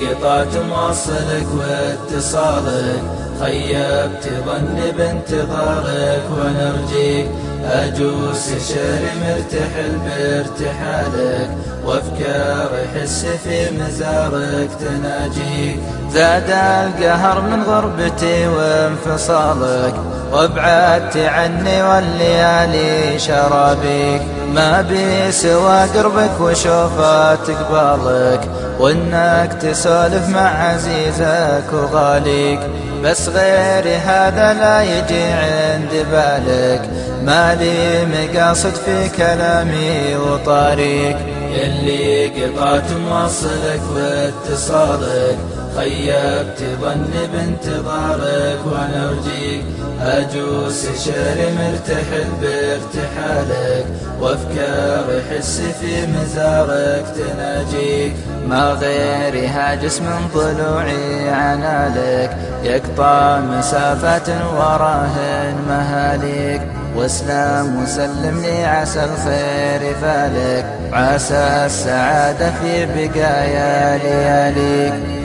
قطعت موصلك واتصالك خيبت ظني بانتظارك ونرجيك أجوس شعر مرتحل بارتحالك وافكار حس في مزارك تناجيك زاد القهر من غربتي وانفصالك وابعدت عني والليالي شرابيك ما بي سوى قربك وشوفات قبالك وإنك تسولف مع عزيزك وغاليك. بس غير هذا لا يجي عند بالك ما لي مقاصد في كلامي وطاريك. اللي قطعت موصلك واتصالك خيبت ظني بانتظارك وأنا أرجيك. أجوس شعري مرتحل بارتحالك وأفكار حس في مزارك تناجيك. ما غيري هاجس من ضلوعي عنالك يقطع مسافات وراهن مهاليك. واسلام وسلم لي عسى الخير فالك. وعسى السعادة في بقايا لياليك.